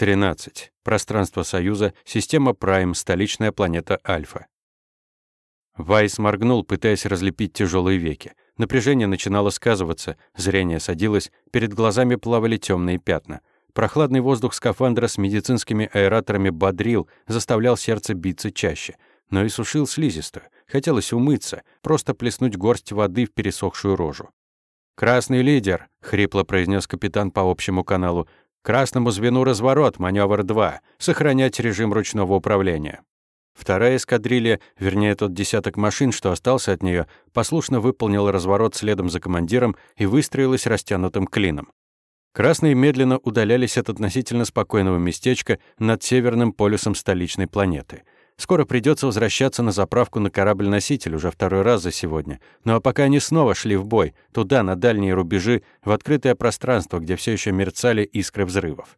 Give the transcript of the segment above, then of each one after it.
13. Пространство Союза, система Прайм, столичная планета Альфа. Вайс моргнул, пытаясь разлепить тяжелые веки. Напряжение начинало сказываться, зрение садилось, перед глазами плавали темные пятна. Прохладный воздух скафандра с медицинскими аэраторами бодрил, заставлял сердце биться чаще. Но и сушил слизистую. Хотелось умыться, просто плеснуть горсть воды в пересохшую рожу. «Красный лидер», — хрипло произнес капитан по общему каналу, Красному звену разворот, маневр 2. Сохранять режим ручного управления. Вторая эскадрилья, вернее тот десяток машин, что остался от нее, послушно выполнил разворот следом за командиром и выстроилась растянутым клином. Красные медленно удалялись от относительно спокойного местечка над северным полюсом столичной планеты — Скоро придется возвращаться на заправку на корабль-носитель уже второй раз за сегодня. Ну а пока они снова шли в бой, туда, на дальние рубежи, в открытое пространство, где все еще мерцали искры взрывов.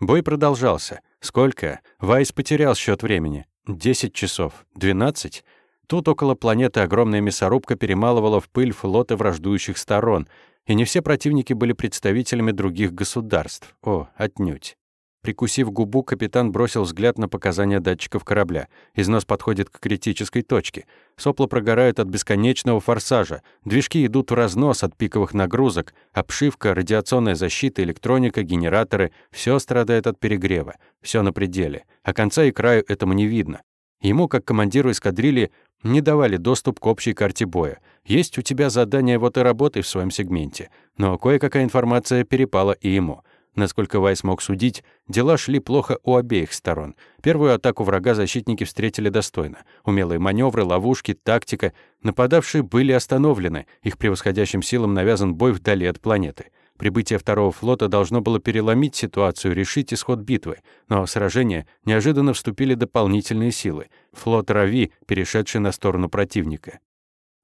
Бой продолжался. Сколько? Вайс потерял счет времени. Десять часов. Двенадцать? Тут около планеты огромная мясорубка перемалывала в пыль флоты враждующих сторон, и не все противники были представителями других государств. О, отнюдь. Прикусив губу, капитан бросил взгляд на показания датчиков корабля. Износ подходит к критической точке. Сопла прогорают от бесконечного форсажа. Движки идут в разнос от пиковых нагрузок. Обшивка, радиационная защита, электроника, генераторы — все страдает от перегрева. Все на пределе. А конца и краю этому не видно. Ему, как командиру эскадрильи, не давали доступ к общей карте боя. Есть у тебя задание, вот и работай в своем сегменте. Но кое-какая информация перепала и ему — Насколько Вайс мог судить, дела шли плохо у обеих сторон. Первую атаку врага защитники встретили достойно. Умелые маневры, ловушки, тактика. Нападавшие были остановлены, их превосходящим силам навязан бой вдали от планеты. Прибытие второго флота должно было переломить ситуацию, решить исход битвы. Но в сражение неожиданно вступили дополнительные силы. Флот Рави, перешедший на сторону противника.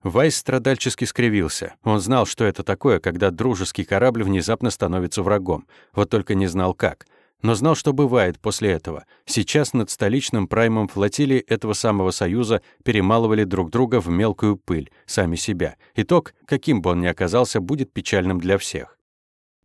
Вайс страдальчески скривился. Он знал, что это такое, когда дружеский корабль внезапно становится врагом. Вот только не знал как. Но знал, что бывает после этого. Сейчас над столичным праймом флотилии этого самого союза перемалывали друг друга в мелкую пыль, сами себя. Итог, каким бы он ни оказался, будет печальным для всех.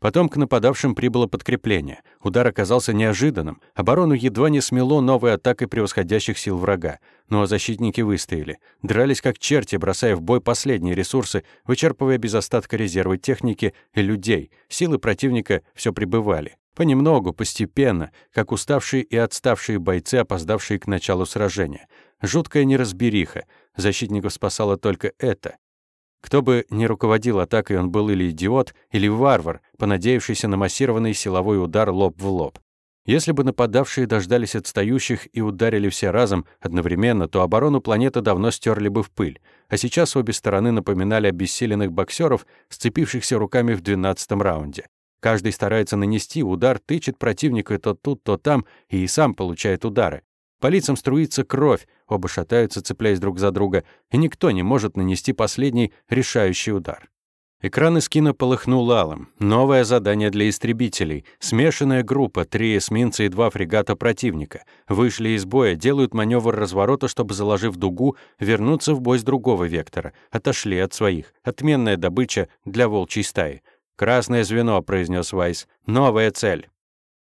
Потом к нападавшим прибыло подкрепление. Удар оказался неожиданным. Оборону едва не смело новой атакой превосходящих сил врага. Но защитники выстояли. Дрались как черти, бросая в бой последние ресурсы, вычерпывая без остатка резервы техники и людей. Силы противника все прибывали. Понемногу, постепенно, как уставшие и отставшие бойцы, опоздавшие к началу сражения. Жуткая неразбериха. Защитников спасало только это. Кто бы ни руководил атакой, он был или идиот, или варвар, понадеявшийся на массированный силовой удар лоб в лоб. Если бы нападавшие дождались отстающих и ударили все разом одновременно, то оборону планеты давно стерли бы в пыль. А сейчас обе стороны напоминали обессиленных боксеров, сцепившихся руками в двенадцатом раунде. Каждый старается нанести удар, тычет противника то тут, то там, и сам получает удары. По лицам струится кровь, оба шатаются, цепляясь друг за друга, и никто не может нанести последний решающий удар. Экран эскина полыхнул алым. Новое задание для истребителей. Смешанная группа, три эсминца и два фрегата противника. Вышли из боя, делают маневр разворота, чтобы, заложив дугу, вернуться в бой с другого вектора. Отошли от своих. Отменная добыча для волчьей стаи. «Красное звено», — произнес Вайс. «Новая цель».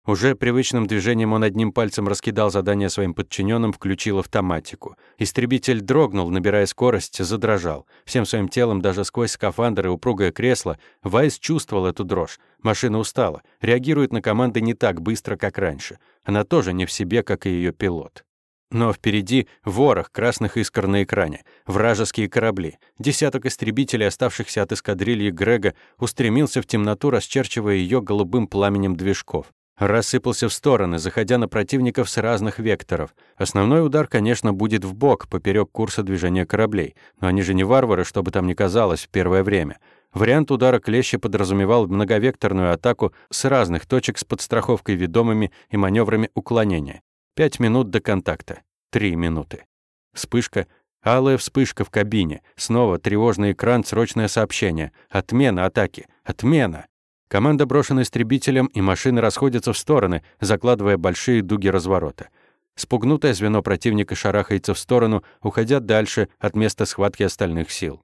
Уже привычным движением он одним пальцем раскидал задание своим подчиненным, включил автоматику. Истребитель дрогнул, набирая скорость, задрожал. Всем своим телом, даже сквозь скафандр и упругое кресло, Вайс чувствовал эту дрожь. Машина устала, реагирует на команды не так быстро, как раньше. Она тоже не в себе, как и ее пилот. Но впереди ворох красных искр на экране, вражеские корабли. Десяток истребителей, оставшихся от эскадрильи Грега, устремился в темноту, расчерчивая ее голубым пламенем движков рассыпался в стороны, заходя на противников с разных векторов. Основной удар, конечно, будет в бок, поперек курса движения кораблей, но они же не варвары, чтобы там ни казалось в первое время. Вариант удара клеща подразумевал многовекторную атаку с разных точек с подстраховкой ведомыми и маневрами уклонения. Пять минут до контакта. Три минуты. Вспышка. Алая вспышка в кабине. Снова тревожный экран, срочное сообщение. Отмена атаки. Отмена. Команда брошена истребителем, и машины расходятся в стороны, закладывая большие дуги разворота. Спугнутое звено противника шарахается в сторону, уходя дальше от места схватки остальных сил.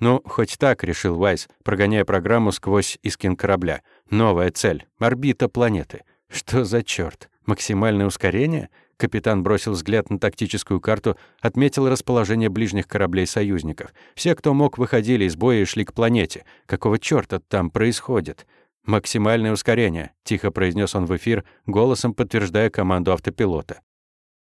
«Ну, хоть так», — решил Вайс, прогоняя программу сквозь искин корабля. «Новая цель — орбита планеты. Что за черт? Максимальное ускорение? Капитан бросил взгляд на тактическую карту, отметил расположение ближних кораблей союзников. Все, кто мог, выходили из боя и шли к планете. Какого чёрта там происходит? «Максимальное ускорение», — тихо произнес он в эфир, голосом подтверждая команду автопилота.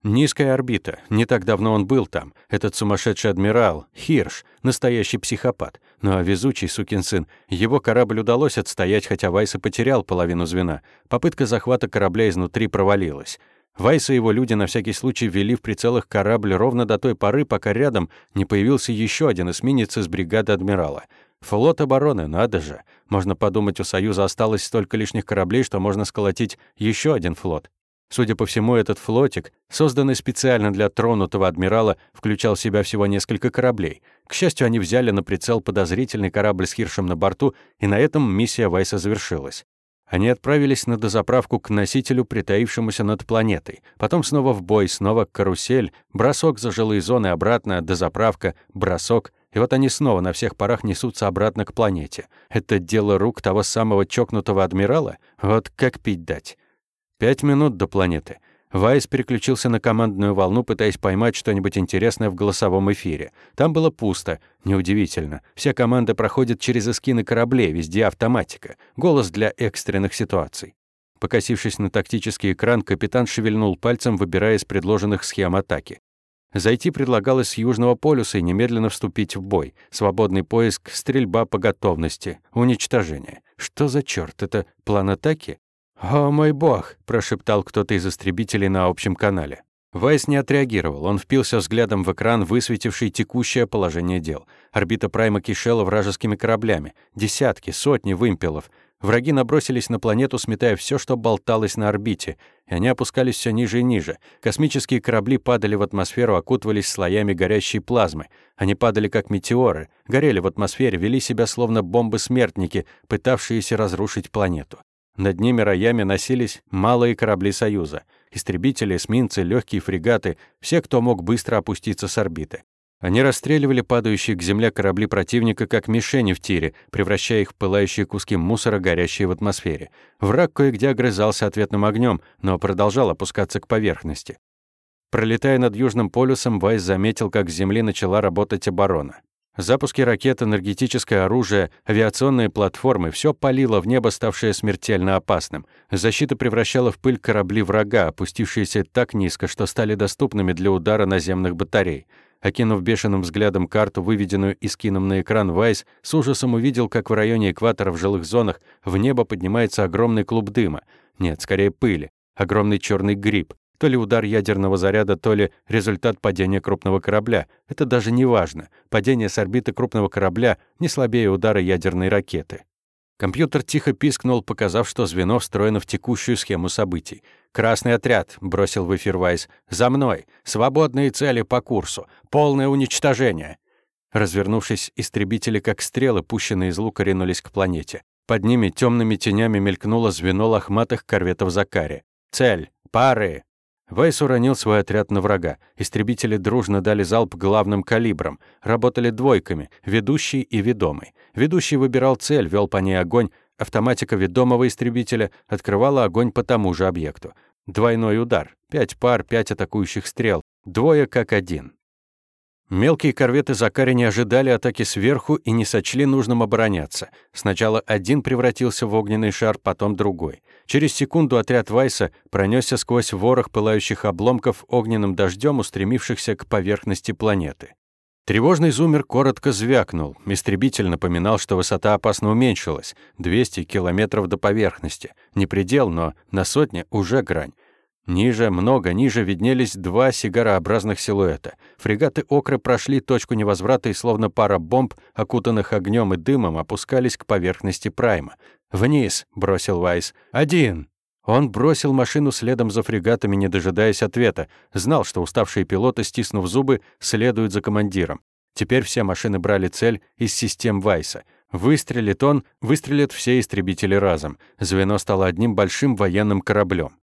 Низкая орбита. Не так давно он был там. Этот сумасшедший адмирал, Хирш, настоящий психопат. Ну а везучий сукин сын. Его корабль удалось отстоять, хотя Вайс и потерял половину звена. Попытка захвата корабля изнутри провалилась. Вайс и его люди на всякий случай ввели в прицелах корабль ровно до той поры, пока рядом не появился еще один эсминец из бригады адмирала. Флот обороны, надо же. Можно подумать, у Союза осталось столько лишних кораблей, что можно сколотить еще один флот. Судя по всему, этот флотик, созданный специально для тронутого адмирала, включал в себя всего несколько кораблей. К счастью, они взяли на прицел подозрительный корабль с Хиршем на борту, и на этом миссия Вайса завершилась. Они отправились на дозаправку к носителю, притаившемуся над планетой. Потом снова в бой, снова карусель, бросок за жилые зоны обратно, дозаправка, бросок. И вот они снова на всех парах несутся обратно к планете. Это дело рук того самого чокнутого адмирала? Вот как пить дать? Пять минут до планеты. Вайс переключился на командную волну, пытаясь поймать что-нибудь интересное в голосовом эфире. Там было пусто. Неудивительно. Вся команда проходит через эскины кораблей, везде автоматика. Голос для экстренных ситуаций. Покосившись на тактический экран, капитан шевельнул пальцем, выбирая из предложенных схем атаки. Зайти предлагалось с Южного полюса и немедленно вступить в бой. Свободный поиск, стрельба по готовности, уничтожение. Что за черт? Это план атаки? «О, мой бог!» — прошептал кто-то из истребителей на общем канале. Вайс не отреагировал. Он впился взглядом в экран, высветивший текущее положение дел. Орбита Прайма кишела вражескими кораблями. Десятки, сотни вымпелов. Враги набросились на планету, сметая все, что болталось на орбите, и они опускались все ниже и ниже. Космические корабли падали в атмосферу, окутывались слоями горящей плазмы. Они падали как метеоры, горели в атмосфере, вели себя словно бомбы-смертники, пытавшиеся разрушить планету. Над ними роями носились малые корабли Союза. Истребители, эсминцы, легкие фрегаты, все, кто мог быстро опуститься с орбиты. Они расстреливали падающие к земле корабли противника как мишени в тире, превращая их в пылающие куски мусора, горящие в атмосфере. Враг кое-где огрызался ответным огнем, но продолжал опускаться к поверхности. Пролетая над Южным полюсом, Вайс заметил, как с Земли начала работать оборона. Запуски ракет, энергетическое оружие, авиационные платформы — все палило в небо, ставшее смертельно опасным. Защита превращала в пыль корабли врага, опустившиеся так низко, что стали доступными для удара наземных батарей. Окинув бешеным взглядом карту, выведенную и скином на экран, Вайс с ужасом увидел, как в районе экватора в жилых зонах в небо поднимается огромный клуб дыма. Нет, скорее пыли. Огромный черный гриб. То ли удар ядерного заряда, то ли результат падения крупного корабля. Это даже не важно. Падение с орбиты крупного корабля не слабее удара ядерной ракеты. Компьютер тихо пискнул, показав, что звено встроено в текущую схему событий. «Красный отряд», — бросил в эфир Вайс. «За мной! Свободные цели по курсу! Полное уничтожение!» Развернувшись, истребители, как стрелы, пущенные из лука, ринулись к планете. Под ними темными тенями мелькнуло звено лохматых корветов Закари. «Цель! Пары!» Вайс уронил свой отряд на врага. Истребители дружно дали залп главным калибром. Работали двойками, ведущий и ведомый. Ведущий выбирал цель, вел по ней огонь. Автоматика ведомого истребителя открывала огонь по тому же объекту. Двойной удар. Пять пар, пять атакующих стрел. Двое как один. Мелкие корветы Закари не ожидали атаки сверху и не сочли нужным обороняться. Сначала один превратился в огненный шар, потом другой. Через секунду отряд Вайса пронесся сквозь ворох пылающих обломков огненным дождем, устремившихся к поверхности планеты. Тревожный зумер коротко звякнул. Истребитель напоминал, что высота опасно уменьшилась. 200 километров до поверхности. Не предел, но на сотне уже грань. Ниже, много ниже виднелись два сигарообразных силуэта. Фрегаты «Окры» прошли точку невозврата и словно пара бомб, окутанных огнем и дымом, опускались к поверхности Прайма. «Вниз!» — бросил Вайс. «Один!» Он бросил машину следом за фрегатами, не дожидаясь ответа. Знал, что уставшие пилоты, стиснув зубы, следуют за командиром. Теперь все машины брали цель из систем Вайса. Выстрелит он, выстрелят все истребители разом. Звено стало одним большим военным кораблем.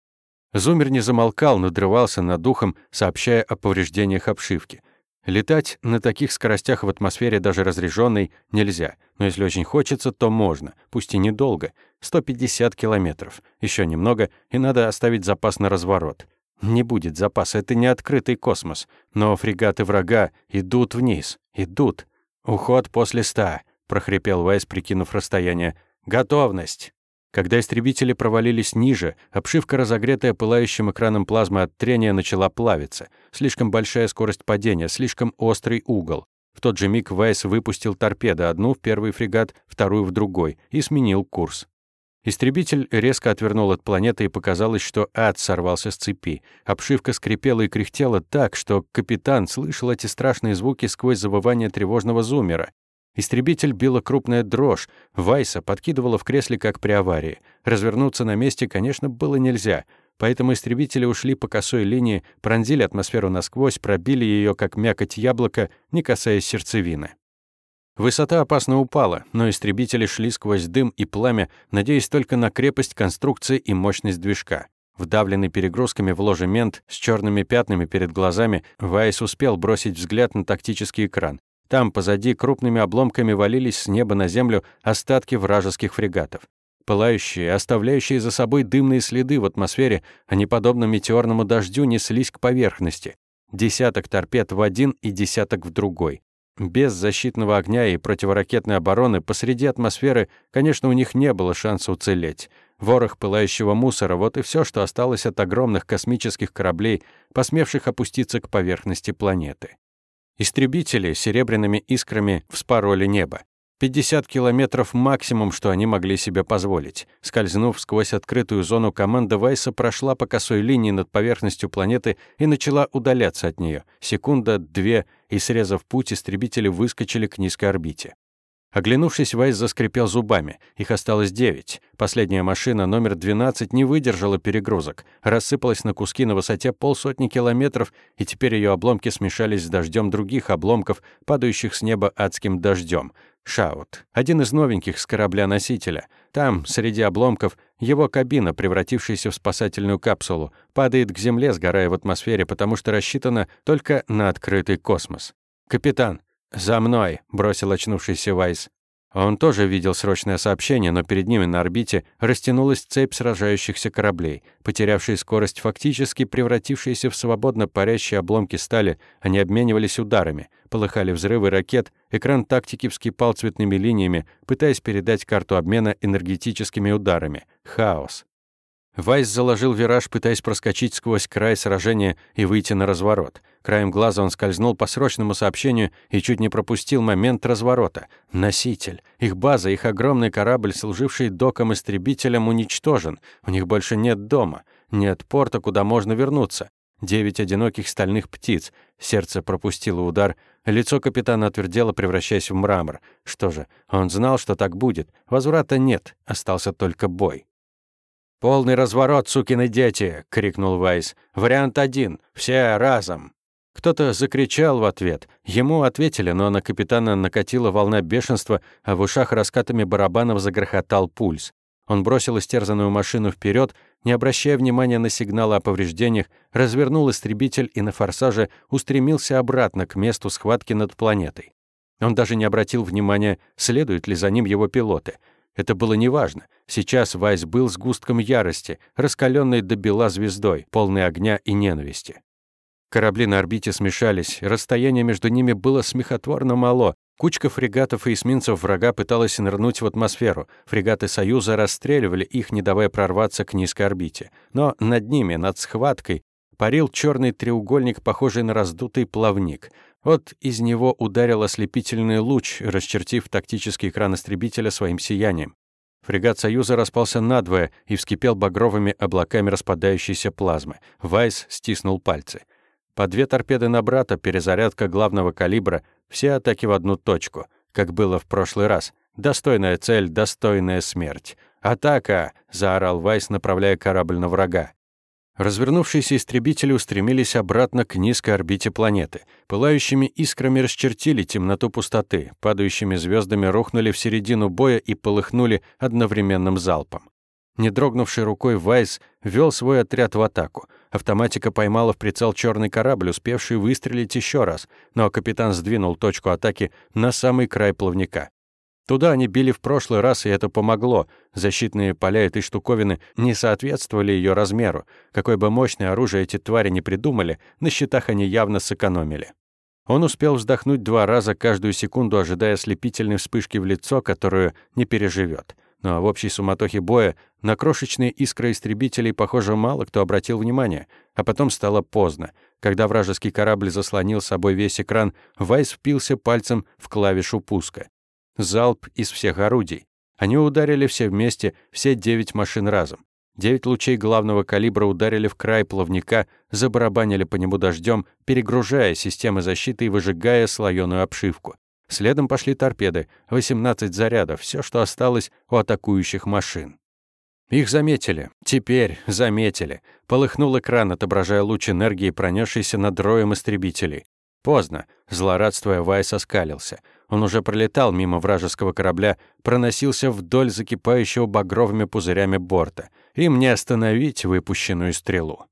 Зумер не замолкал, надрывался над духом, сообщая о повреждениях обшивки. Летать на таких скоростях в атмосфере, даже разряженной, нельзя. Но если очень хочется, то можно, пусть и недолго. 150 километров. Еще немного, и надо оставить запас на разворот. Не будет запаса, это не открытый космос. Но фрегаты врага идут вниз. Идут. «Уход после ста», — прохрипел Вайс, прикинув расстояние. «Готовность!» Когда истребители провалились ниже, обшивка, разогретая пылающим экраном плазмы от трения, начала плавиться. Слишком большая скорость падения, слишком острый угол. В тот же миг Вайс выпустил торпеды, одну в первый фрегат, вторую в другой, и сменил курс. Истребитель резко отвернул от планеты, и показалось, что ад сорвался с цепи. Обшивка скрипела и кряхтела так, что капитан слышал эти страшные звуки сквозь завывание тревожного зумера. Истребитель била крупная дрожь. Вайса подкидывала в кресле, как при аварии. Развернуться на месте, конечно, было нельзя. Поэтому истребители ушли по косой линии, пронзили атмосферу насквозь, пробили ее, как мякоть яблока, не касаясь сердцевины. Высота опасно упала, но истребители шли сквозь дым и пламя, надеясь только на крепость конструкции и мощность движка. Вдавленный перегрузками в ложемент с черными пятнами перед глазами, Вайс успел бросить взгляд на тактический экран. Там позади крупными обломками валились с неба на землю остатки вражеских фрегатов. Пылающие, оставляющие за собой дымные следы в атмосфере, они, подобно метеорному дождю, неслись к поверхности. Десяток торпед в один и десяток в другой. Без защитного огня и противоракетной обороны посреди атмосферы, конечно, у них не было шанса уцелеть. Ворох пылающего мусора — вот и все, что осталось от огромных космических кораблей, посмевших опуститься к поверхности планеты. Истребители серебряными искрами вспороли небо. 50 километров максимум, что они могли себе позволить. Скользнув сквозь открытую зону, команда Вайса прошла по косой линии над поверхностью планеты и начала удаляться от нее. Секунда, две, и, срезав путь, истребители выскочили к низкой орбите. Оглянувшись, Вайс заскрипел зубами. Их осталось девять. Последняя машина, номер 12, не выдержала перегрузок. Рассыпалась на куски на высоте полсотни километров, и теперь ее обломки смешались с дождем других обломков, падающих с неба адским дождем. Шаут. Один из новеньких с корабля-носителя. Там, среди обломков, его кабина, превратившаяся в спасательную капсулу, падает к земле, сгорая в атмосфере, потому что рассчитана только на открытый космос. «Капитан, «За мной!» — бросил очнувшийся Вайс. Он тоже видел срочное сообщение, но перед ними на орбите растянулась цепь сражающихся кораблей. Потерявшие скорость, фактически превратившиеся в свободно парящие обломки стали, они обменивались ударами. Полыхали взрывы ракет, экран тактики вскипал цветными линиями, пытаясь передать карту обмена энергетическими ударами. Хаос. Вайс заложил вираж, пытаясь проскочить сквозь край сражения и выйти на разворот. Краем глаза он скользнул по срочному сообщению и чуть не пропустил момент разворота. Носитель. Их база, их огромный корабль, служивший доком-истребителем, уничтожен. У них больше нет дома. Нет порта, куда можно вернуться. Девять одиноких стальных птиц. Сердце пропустило удар. Лицо капитана отвердело, превращаясь в мрамор. Что же, он знал, что так будет. Возврата нет, остался только бой. «Полный разворот, сукины дети!» — крикнул Вайс. «Вариант один. Все разом!» Кто-то закричал в ответ. Ему ответили, но на капитана накатила волна бешенства, а в ушах раскатами барабанов загрохотал пульс. Он бросил истерзанную машину вперед, не обращая внимания на сигналы о повреждениях, развернул истребитель и на форсаже устремился обратно к месту схватки над планетой. Он даже не обратил внимания, следуют ли за ним его пилоты — это было неважно. Сейчас Вайс был сгустком ярости, раскаленной до бела звездой, полной огня и ненависти. Корабли на орбите смешались, расстояние между ними было смехотворно мало. Кучка фрегатов и эсминцев врага пыталась нырнуть в атмосферу. Фрегаты Союза расстреливали их, не давая прорваться к низкой орбите. Но над ними, над схваткой, парил черный треугольник, похожий на раздутый плавник. Вот из него ударил ослепительный луч, расчертив тактический экран истребителя своим сиянием. Фрегат «Союза» распался надвое и вскипел багровыми облаками распадающейся плазмы. Вайс стиснул пальцы. По две торпеды на брата, перезарядка главного калибра, все атаки в одну точку, как было в прошлый раз. Достойная цель, достойная смерть. «Атака!» — заорал Вайс, направляя корабль на врага. Развернувшиеся истребители устремились обратно к низкой орбите планеты. Пылающими искрами расчертили темноту пустоты, падающими звездами рухнули в середину боя и полыхнули одновременным залпом. Не дрогнувший рукой Вайс вел свой отряд в атаку. Автоматика поймала в прицел черный корабль, успевший выстрелить еще раз, но капитан сдвинул точку атаки на самый край плавника. Туда они били в прошлый раз, и это помогло. Защитные поля этой штуковины не соответствовали ее размеру. Какое бы мощное оружие эти твари не придумали, на счетах они явно сэкономили. Он успел вздохнуть два раза каждую секунду, ожидая слепительной вспышки в лицо, которую не переживет. Но в общей суматохе боя на крошечные искры истребителей, похоже, мало кто обратил внимание. А потом стало поздно. Когда вражеский корабль заслонил собой весь экран, Вайс впился пальцем в клавишу пуска. Залп из всех орудий. Они ударили все вместе, все девять машин разом. Девять лучей главного калибра ударили в край плавника, забарабанили по нему дождем, перегружая системы защиты и выжигая слоеную обшивку. Следом пошли торпеды, 18 зарядов, все, что осталось у атакующих машин. Их заметили. Теперь заметили. Полыхнул экран, отображая луч энергии, пронесшийся над роем истребителей. Поздно. Злорадствуя, Вайс оскалился. Он уже пролетал мимо вражеского корабля, проносился вдоль закипающего багровыми пузырями борта. Им не остановить выпущенную стрелу.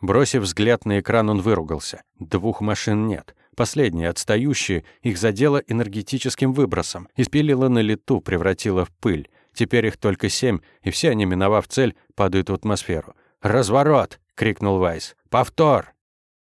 Бросив взгляд на экран, он выругался. Двух машин нет. Последние, отстающие, их задело энергетическим выбросом, испилило на лету, превратило в пыль. Теперь их только семь, и все они, миновав цель, падают в атмосферу. «Разворот!» — крикнул Вайс. «Повтор!»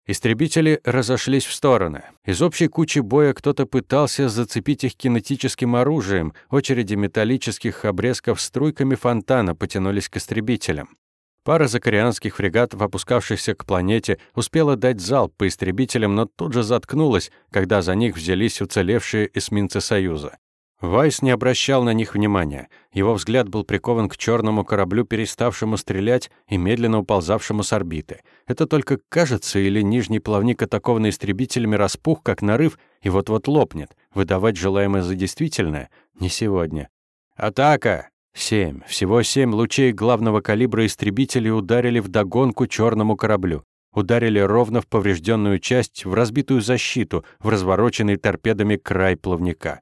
Истребители разошлись в стороны. Из общей кучи боя кто-то пытался зацепить их кинетическим оружием. Очереди металлических обрезков струйками фонтана потянулись к истребителям. Пара закарианских фрегатов, опускавшихся к планете, успела дать залп по истребителям, но тут же заткнулась, когда за них взялись уцелевшие эсминцы Союза. Вайс не обращал на них внимания. Его взгляд был прикован к черному кораблю, переставшему стрелять и медленно уползавшему с орбиты. Это только кажется, или нижний плавник, атакованный истребителями, распух, как нарыв, и вот-вот лопнет. Выдавать желаемое за действительное? Не сегодня. «Атака!» Семь, всего семь лучей главного калибра истребителей ударили в догонку черному кораблю. Ударили ровно в поврежденную часть, в разбитую защиту, в развороченный торпедами край плавника.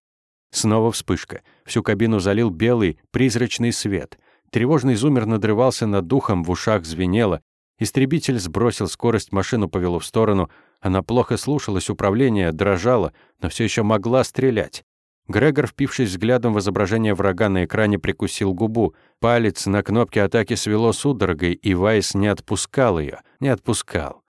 Снова вспышка. Всю кабину залил белый, призрачный свет. Тревожный зумер надрывался над духом, в ушах звенело. Истребитель сбросил скорость, машину повело в сторону. Она плохо слушалась управления, дрожала, но все еще могла стрелять. Грегор, впившись взглядом в изображение врага на экране, прикусил губу. Палец на кнопке атаки свело судорогой, и Вайс не отпускал ее, не отпускал.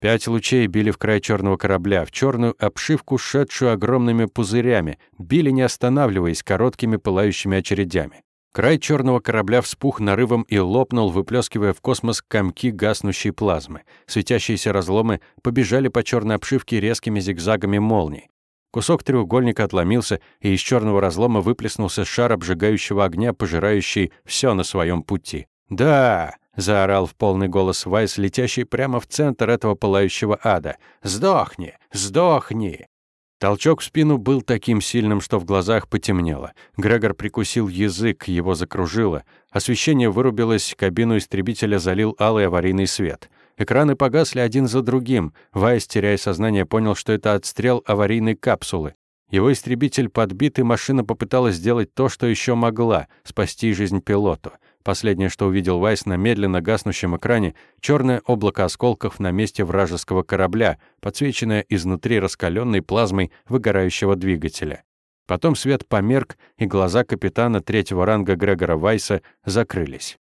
Пять лучей били в край черного корабля, в черную обшивку, шедшую огромными пузырями, били не останавливаясь короткими пылающими очередями. Край черного корабля вспух нарывом и лопнул, выплескивая в космос комки гаснущей плазмы. Светящиеся разломы побежали по черной обшивке резкими зигзагами молний. Кусок треугольника отломился, и из черного разлома выплеснулся шар обжигающего огня, пожирающий все на своем пути. «Да!» — заорал в полный голос Вайс, летящий прямо в центр этого пылающего ада. «Сдохни! Сдохни!» Толчок в спину был таким сильным, что в глазах потемнело. Грегор прикусил язык, его закружило. Освещение вырубилось, кабину истребителя залил алый аварийный свет. Экраны погасли один за другим. Вайс, теряя сознание, понял, что это отстрел аварийной капсулы. Его истребитель подбит, и машина попыталась сделать то, что еще могла — спасти жизнь пилоту. Последнее, что увидел Вайс на медленно гаснущем экране, черное облако осколков на месте вражеского корабля, подсвеченное изнутри раскаленной плазмой выгорающего двигателя. Потом свет померк, и глаза капитана третьего ранга Грегора Вайса закрылись.